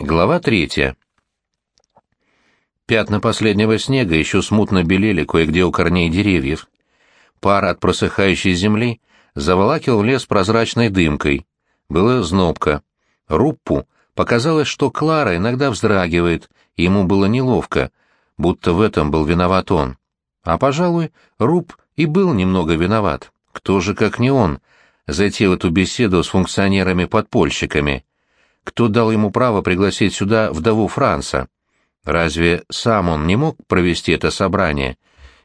Глава третья. Пятна последнего снега еще смутно белели кое-где у корней деревьев. Пар от просыхающей земли заволакивал лес прозрачной дымкой. Было знобко. Руппу показалось, что Клара иногда вздрагивает, и ему было неловко, будто в этом был виноват он. А, пожалуй, Рупп и был немного виноват. Кто же, как не он, затеял эту беседу с функционерами-подпольщиками — кто дал ему право пригласить сюда вдову Франца? Разве сам он не мог провести это собрание?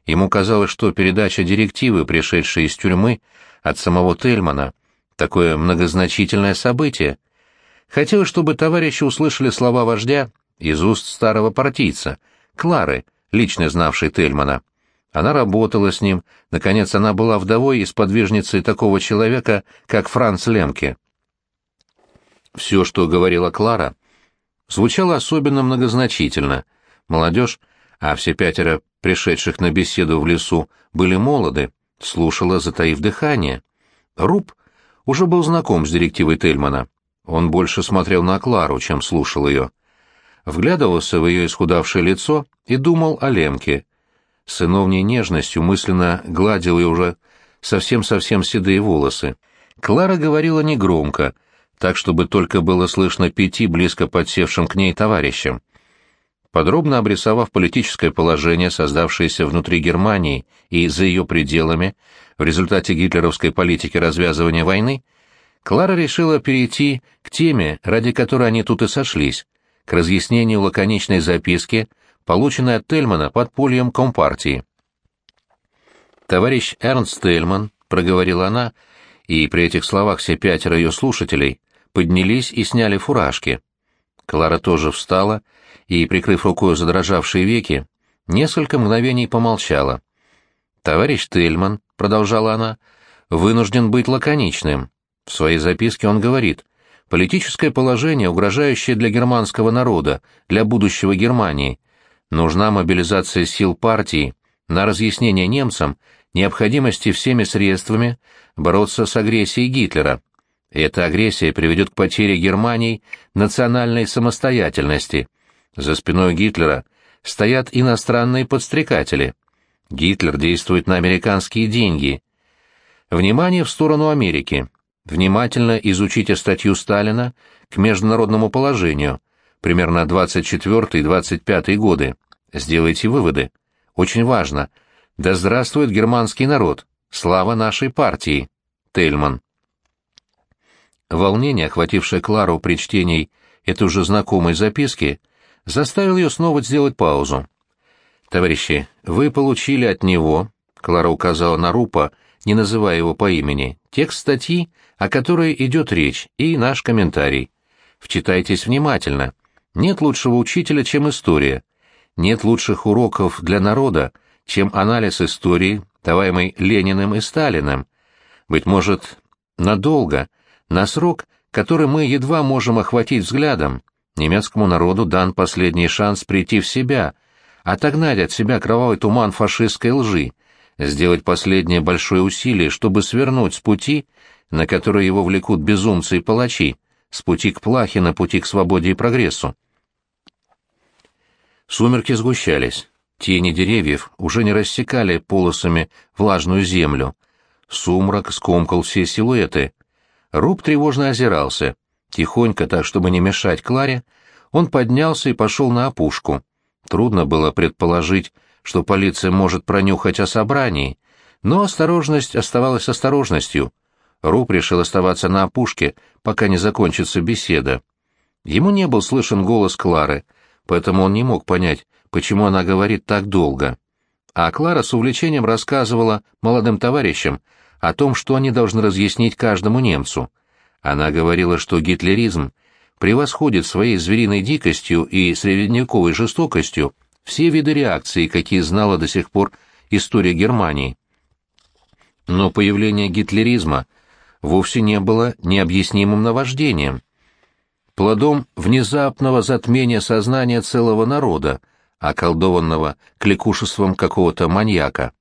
Ему казалось, что передача директивы, пришедшей из тюрьмы, от самого Тельмана, такое многозначительное событие. Хотелось, чтобы товарищи услышали слова вождя из уст старого партийца, Клары, лично знавшей Тельмана. Она работала с ним, наконец она была вдовой и сподвижницей такого человека, как Франц Лемке. Все, что говорила Клара, звучало особенно многозначительно. Молодежь, а все пятеро пришедших на беседу в лесу были молоды, слушала, затаив дыхание. Руб уже был знаком с директивой Тельмана. Он больше смотрел на Клару, чем слушал ее. Вглядывался в ее исхудавшее лицо и думал о Лемке. Сыновней нежностью мысленно гладил ее уже совсем-совсем седые волосы. Клара говорила негромко — так чтобы только было слышно пяти близко подсевшим к ней товарищам. Подробно обрисовав политическое положение, создавшееся внутри Германии и за ее пределами в результате гитлеровской политики развязывания войны, Клара решила перейти к теме, ради которой они тут и сошлись, к разъяснению лаконичной записки, полученной от Тельмана под польем Компартии. «Товарищ Эрнст Тельман», — проговорила она, и при этих словах все пятеро ее слушателей поднялись и сняли фуражки. Клара тоже встала и, прикрыв рукой задрожавшие веки, несколько мгновений помолчала. «Товарищ Тельман», — продолжала она, — «вынужден быть лаконичным. В своей записке он говорит, политическое положение, угрожающее для германского народа, для будущего Германии. Нужна мобилизация сил партии на разъяснение немцам необходимости всеми средствами бороться с агрессией Гитлера. Эта агрессия приведет к потере Германии национальной самостоятельности. За спиной Гитлера стоят иностранные подстрекатели. Гитлер действует на американские деньги. Внимание в сторону Америки. Внимательно изучите статью Сталина к международному положению, примерно 24-25 годы. Сделайте выводы. Очень важно. Да здравствует германский народ. Слава нашей партии. Тельман. Волнение, охватившее Клару при чтении этой уже знакомой записки, заставило ее снова сделать паузу. «Товарищи, вы получили от него», — Клара указала на Рупа, не называя его по имени, — «текст статьи, о которой идет речь, и наш комментарий. Вчитайтесь внимательно. Нет лучшего учителя, чем история. Нет лучших уроков для народа, чем анализ истории, даваемый Лениным и Сталиным. Быть может, надолго, на срок, который мы едва можем охватить взглядом, немецкому народу дан последний шанс прийти в себя, отогнать от себя кровавый туман фашистской лжи, сделать последнее большое усилие, чтобы свернуть с пути, на который его влекут безумцы и палачи, с пути к плахе на пути к свободе и прогрессу. Сумерки сгущались, тени деревьев уже не рассекали полосами влажную землю. Сумрак скомкал все силуэты, Руб тревожно озирался. Тихонько, так чтобы не мешать Кларе, он поднялся и пошел на опушку. Трудно было предположить, что полиция может пронюхать о собрании, но осторожность оставалась осторожностью. Руб решил оставаться на опушке, пока не закончится беседа. Ему не был слышен голос Клары, поэтому он не мог понять, почему она говорит так долго. А Клара с увлечением рассказывала молодым товарищам о том, что они должны разъяснить каждому немцу. Она говорила, что гитлеризм превосходит своей звериной дикостью и средневековой жестокостью все виды реакции, какие знала до сих пор история Германии. Но появление гитлеризма вовсе не было необъяснимым наваждением, плодом внезапного затмения сознания целого народа, околдованного кликушеством какого-то маньяка.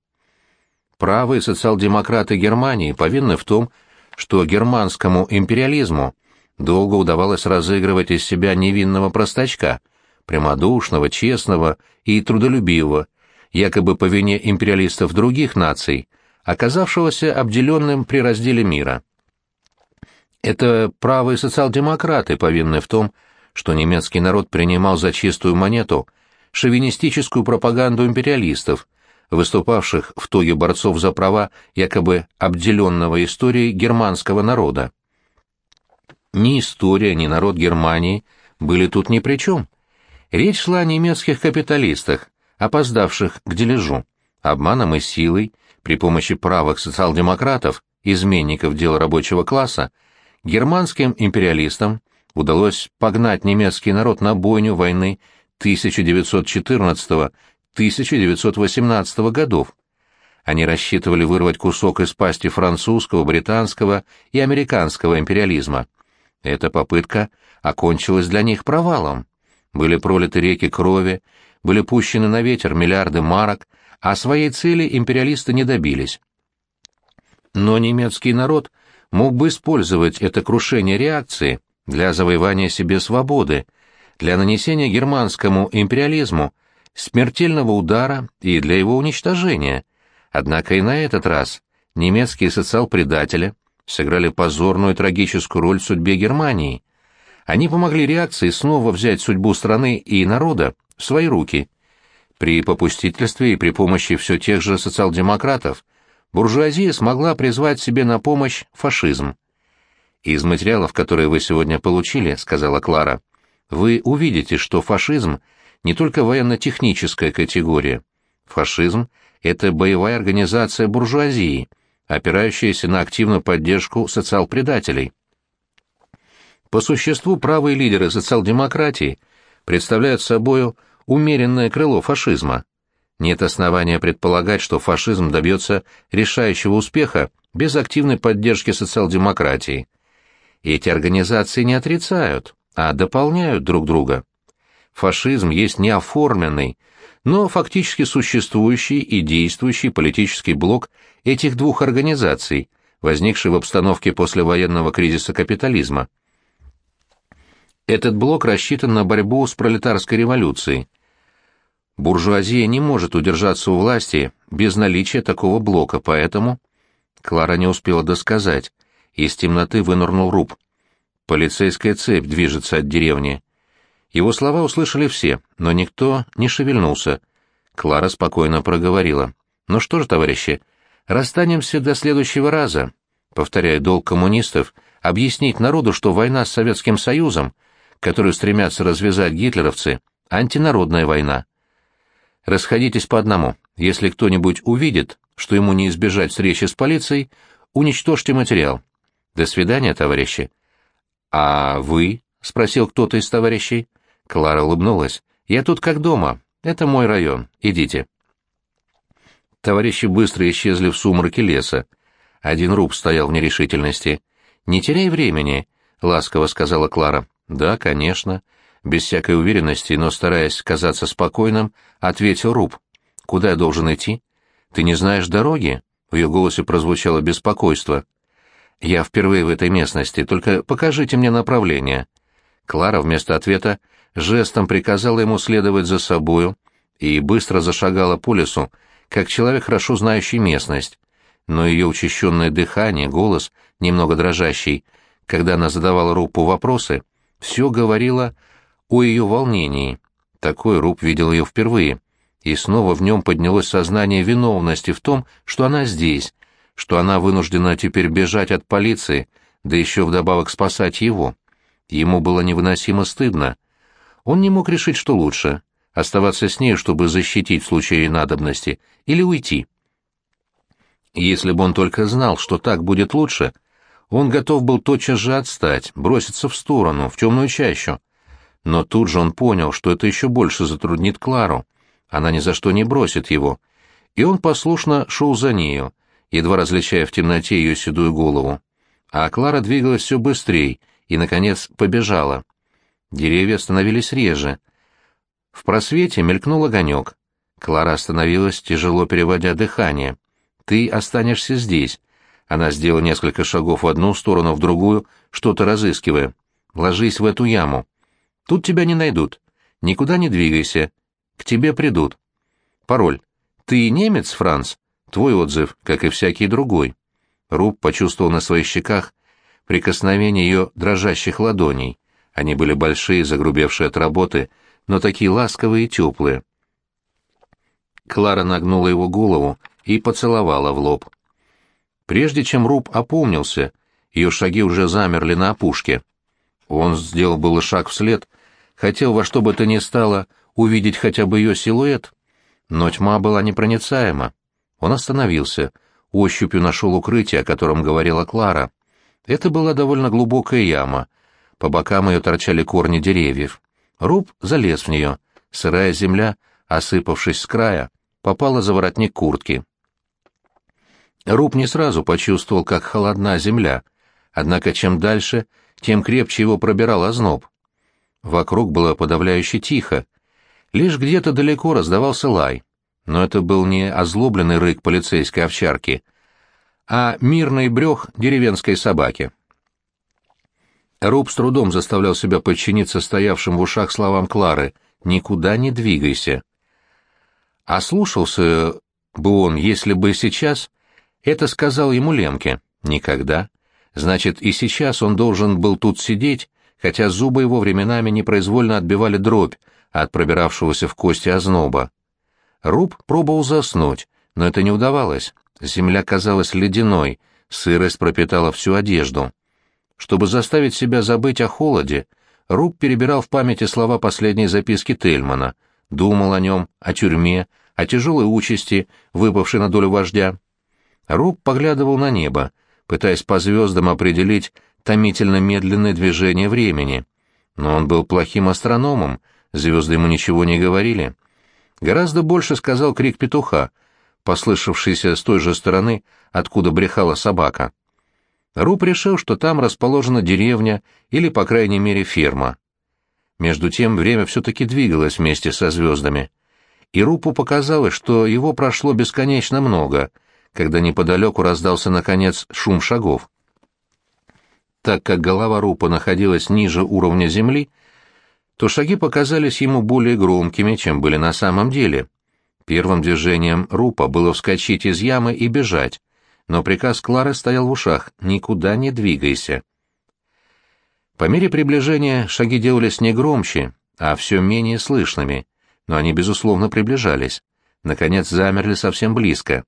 Правые социал-демократы Германии повинны в том, что германскому империализму долго удавалось разыгрывать из себя невинного простачка, прямодушного, честного и трудолюбивого, якобы по вине империалистов других наций, оказавшегося обделенным при разделе мира. Это правые социал-демократы повинны в том, что немецкий народ принимал за чистую монету шовинистическую пропаганду империалистов, выступавших в тоге борцов за права якобы обделенного историей германского народа. Ни история, ни народ Германии были тут ни при чем. Речь шла о немецких капиталистах, опоздавших к дележу, обманом и силой, при помощи правых социал-демократов, изменников дел рабочего класса, германским империалистам удалось погнать немецкий народ на бойню войны 1914-1918 годов. Они рассчитывали вырвать кусок из пасти французского, британского и американского империализма. Эта попытка окончилась для них провалом. Были пролиты реки крови, были пущены на ветер миллиарды марок, а своей цели империалисты не добились. Но немецкий народ мог бы использовать это крушение реакции для завоевания себе свободы, для нанесения германскому империализму смертельного удара и для его уничтожения. Однако и на этот раз немецкие социал-предатели сыграли позорную трагическую роль в судьбе Германии. Они помогли реакции снова взять судьбу страны и народа в свои руки. При попустительстве и при помощи все тех же социал-демократов буржуазия смогла призвать себе на помощь фашизм. «Из материалов, которые вы сегодня получили, — сказала Клара, — вы увидите, что фашизм не только военно-техническая категория. Фашизм — это боевая организация буржуазии, опирающаяся на активную поддержку социал-предателей. По существу правые лидеры социал-демократии представляют собою умеренное крыло фашизма. Нет основания предполагать, что фашизм добьется решающего успеха без активной поддержки социал-демократии. Эти организации не отрицают, а дополняют друг друга. Фашизм есть неоформленный, но фактически существующий и действующий политический блок этих двух организаций, возникший в обстановке послевоенного кризиса капитализма. Этот блок рассчитан на борьбу с пролетарской революцией. Буржуазия не может удержаться у власти без наличия такого блока, поэтому... Клара не успела досказать. Из темноты вынырнул руб. Полицейская цепь движется от деревни. Его слова услышали все, но никто не шевельнулся. Клара спокойно проговорила. «Ну что же, товарищи, расстанемся до следующего раза. Повторяю, долг коммунистов — объяснить народу, что война с Советским Союзом, которую стремятся развязать гитлеровцы, — антинародная война. Расходитесь по одному. Если кто-нибудь увидит, что ему не избежать встречи с полицией, уничтожьте материал. До свидания, товарищи. А вы? спросил кто-то из товарищей. Клара улыбнулась. Я тут как дома. Это мой район. Идите. Товарищи быстро исчезли в сумраке леса. Один руб стоял в нерешительности. «Не теряй времени», — ласково сказала Клара. «Да, конечно». Без всякой уверенности, но стараясь казаться спокойным, ответил Руб. «Куда я должен идти?» «Ты не знаешь дороги?» В ее голосе прозвучало беспокойство. «Я впервые в этой местности, только покажите мне направление». Клара вместо ответа жестом приказала ему следовать за собою и быстро зашагала по лесу, как человек, хорошо знающий местность. Но ее учащенное дыхание, голос, немного дрожащий, когда она задавала Рупу вопросы, все говорило о ее волнении. Такой Руп видел ее впервые, и снова в нем поднялось сознание виновности в том, что она здесь, что она вынуждена теперь бежать от полиции, да еще вдобавок спасать его. Ему было невыносимо стыдно. Он не мог решить, что лучше — оставаться с ней, чтобы защитить в случае надобности, или уйти. Если бы он только знал, что так будет лучше, он готов был тотчас же отстать, броситься в сторону, в темную чащу. Но тут же он понял, что это еще больше затруднит Клару. Она ни за что не бросит его. И он послушно шел за нею, едва различая в темноте ее седую голову. А Клара двигалась все быстрее и, наконец, побежала. Деревья становились реже. В просвете мелькнул огонек. Клара остановилась, тяжело переводя дыхание. «Ты останешься здесь». Она сделала несколько шагов в одну сторону, в другую, что-то разыскивая. ложись в эту яму. Тут тебя не найдут. Никуда не двигайся. К тебе придут. Пароль. Ты немец, Франц? Твой отзыв, как и всякий другой. Руб почувствовал на своих щеках прикосновение ее дрожащих ладоней. Они были большие, загрубевшие от работы, но такие ласковые и теплые. Клара нагнула его голову и поцеловала в лоб. Прежде чем Руб опомнился, ее шаги уже замерли на опушке. Он сделал было шаг вслед, хотел во что бы то ни стало увидеть хотя бы ее силуэт, но тьма была непроницаема. Он остановился, ощупью нашел укрытие, о котором говорила Клара. Это была довольно глубокая яма. По бокам ее торчали корни деревьев. Руб залез в нее. Сырая земля, осыпавшись с края, попала за воротник куртки. Руб не сразу почувствовал, как холодна земля, однако чем дальше, тем крепче его пробирал озноб. Вокруг было подавляюще тихо. Лишь где-то далеко раздавался лай, но это был не озлобленный рык полицейской овчарки, а мирный брех деревенской собаки. Руб с трудом заставлял себя подчиниться стоявшим в ушах словам Клары «Никуда не двигайся». А слушался бы он, если бы сейчас это сказал ему Лемке. Никогда. Значит, и сейчас он должен был тут сидеть, хотя зубы его временами непроизвольно отбивали дробь от пробиравшегося в кости озноба. Руб пробовал заснуть, но это не удавалось. Земля казалась ледяной, сырость пропитала всю одежду. Чтобы заставить себя забыть о холоде, Руб перебирал в памяти слова последней записки Тельмана, думал о нем, о тюрьме, о тяжелой участи, выпавшей на долю вождя. Руб поглядывал на небо, пытаясь по звездам определить томительно медленное движение времени. Но он был плохим астрономом, звезды ему ничего не говорили. Гораздо больше сказал крик петуха, послышавшийся с той же стороны, откуда брехала собака. Руб решил, что там расположена деревня или, по крайней мере, ферма. Между тем время все-таки двигалось вместе со звездами. И Рупу показалось, что его прошло бесконечно много, когда неподалеку раздался, наконец, шум шагов. Так как голова Рупа находилась ниже уровня земли, то шаги показались ему более громкими, чем были на самом деле. Первым движением Рупа было вскочить из ямы и бежать но приказ Клары стоял в ушах «никуда не двигайся». По мере приближения шаги делались не громче, а все менее слышными, но они, безусловно, приближались. Наконец замерли совсем близко.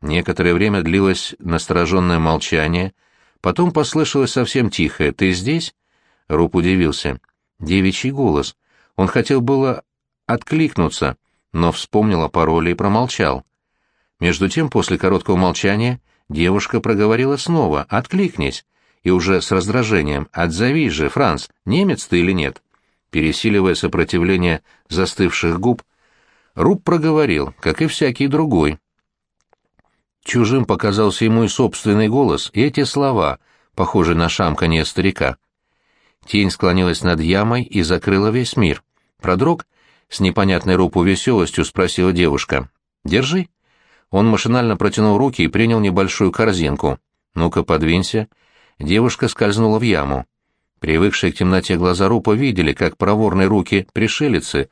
Некоторое время длилось настороженное молчание, потом послышалось совсем тихое «Ты здесь?» Руп удивился. Девичий голос. Он хотел было откликнуться, но вспомнил о пароле и промолчал. Между тем, после короткого молчания, Девушка проговорила снова «Откликнись!» и уже с раздражением «Отзовись же, Франц, немец ты или нет?» Пересиливая сопротивление застывших губ, Руб проговорил, как и всякий другой. Чужим показался ему и собственный голос, и эти слова, похожие на шамканье старика. Тень склонилась над ямой и закрыла весь мир. Продрог? С непонятной Рупу веселостью спросила девушка. «Держи». Он машинально протянул руки и принял небольшую корзинку. «Ну-ка, подвинься». Девушка скользнула в яму. Привыкшие к темноте глаза Рупа видели, как проворные руки пришелицы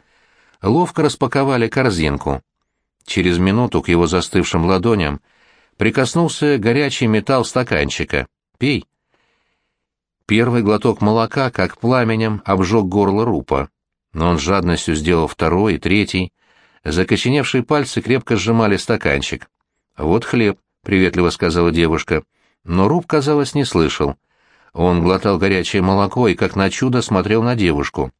ловко распаковали корзинку. Через минуту к его застывшим ладоням прикоснулся горячий металл стаканчика. «Пей». Первый глоток молока, как пламенем, обжег горло Рупа. Но он с жадностью сделал второй и третий. Закоченевшие пальцы крепко сжимали стаканчик. «Вот хлеб», — приветливо сказала девушка. Но Руб, казалось, не слышал. Он глотал горячее молоко и, как на чудо, смотрел на девушку.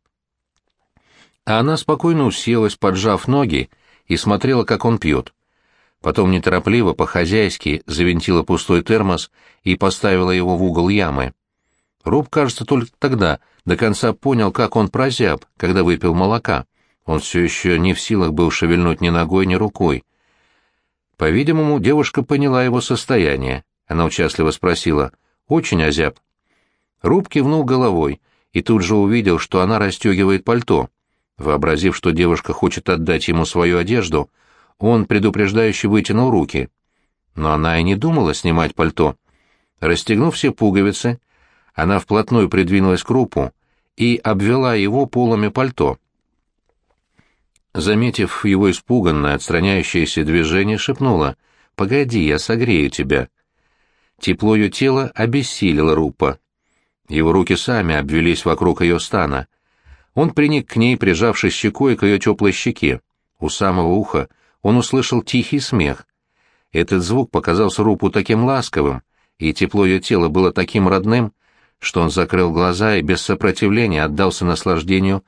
А она спокойно уселась, поджав ноги, и смотрела, как он пьет. Потом неторопливо, по-хозяйски, завинтила пустой термос и поставила его в угол ямы. Руб, кажется, только тогда до конца понял, как он прозяб, когда выпил молока. Он все еще не в силах был шевельнуть ни ногой, ни рукой. По-видимому, девушка поняла его состояние. Она участливо спросила, «Очень озяб». Руб кивнул головой и тут же увидел, что она расстегивает пальто. Вообразив, что девушка хочет отдать ему свою одежду, он предупреждающе вытянул руки. Но она и не думала снимать пальто. Расстегнув все пуговицы, Она вплотную придвинулась к Рупу и обвела его полами пальто. Заметив его испуганное, отстраняющееся движение, шепнула «Погоди, я согрею тебя». Тепло ее тела обессилило Рупа. Его руки сами обвелись вокруг ее стана. Он приник к ней, прижавшись щекой к ее теплой щеке. У самого уха он услышал тихий смех. Этот звук показался Рупу таким ласковым, и тепло ее тела было таким родным, что он закрыл глаза и без сопротивления отдался наслаждению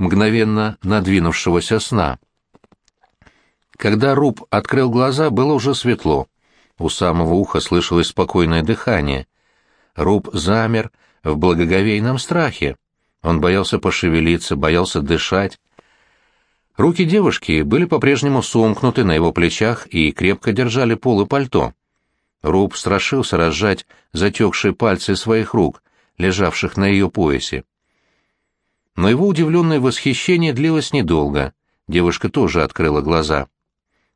мгновенно надвинувшегося сна. Когда Руб открыл глаза, было уже светло. У самого уха слышалось спокойное дыхание. Руб замер в благоговейном страхе. Он боялся пошевелиться, боялся дышать. Руки девушки были по-прежнему сомкнуты на его плечах и крепко держали полы пальто. Руб страшился разжать затекшие пальцы своих рук, лежавших на ее поясе. Но его удивленное восхищение длилось недолго. Девушка тоже открыла глаза.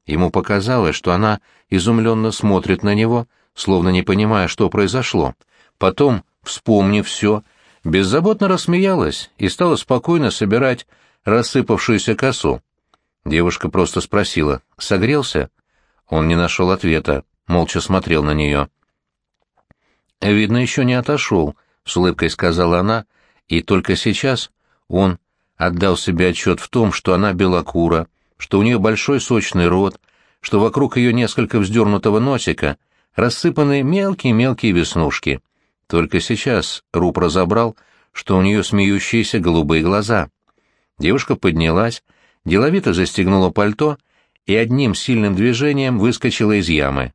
Ему показалось, что она изумленно смотрит на него, словно не понимая, что произошло. Потом, вспомнив все, беззаботно рассмеялась и стала спокойно собирать рассыпавшуюся косу. Девушка просто спросила «Согрелся?» Он не нашел ответа, молча смотрел на нее. «Видно, еще не отошел», — с улыбкой сказала она, и только сейчас он отдал себе отчет в том, что она белокура, что у нее большой сочный рот, что вокруг ее несколько вздернутого носика рассыпаны мелкие-мелкие веснушки. Только сейчас Руп разобрал, что у нее смеющиеся голубые глаза. Девушка поднялась, деловито застегнула пальто и одним сильным движением выскочила из ямы.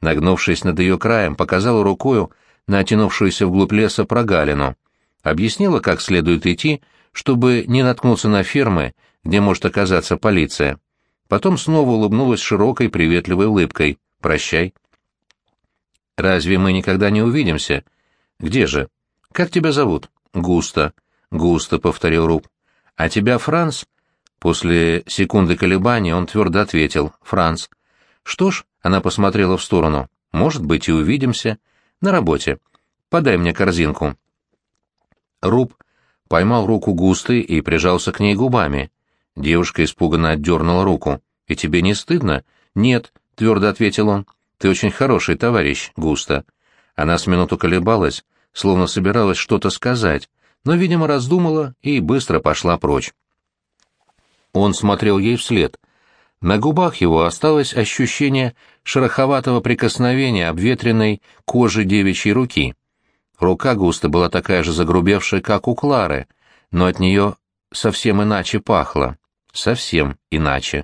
Нагнувшись над ее краем, показала рукою на оттянувшуюся вглубь леса прогалину. Объяснила, как следует идти, чтобы не наткнуться на фермы, где может оказаться полиция. Потом снова улыбнулась широкой приветливой улыбкой. «Прощай». «Разве мы никогда не увидимся?» «Где же?» «Как тебя зовут?» «Густо». «Густо», — повторил Руб. «А тебя Франц?» После секунды колебания он твердо ответил. «Франц». «Что ж», — она посмотрела в сторону, — «может быть, и увидимся. На работе. Подай мне корзинку». Руб поймал руку Густы и прижался к ней губами. Девушка испуганно отдернула руку. «И тебе не стыдно?» «Нет», — твердо ответил он. «Ты очень хороший товарищ, Густа». Она с минуту колебалась, словно собиралась что-то сказать, но, видимо, раздумала и быстро пошла прочь. Он смотрел ей вслед. На губах его осталось ощущение шероховатого прикосновения обветренной кожи девичьей руки. Рука густо была такая же загрубевшая, как у Клары, но от нее совсем иначе пахло. Совсем иначе.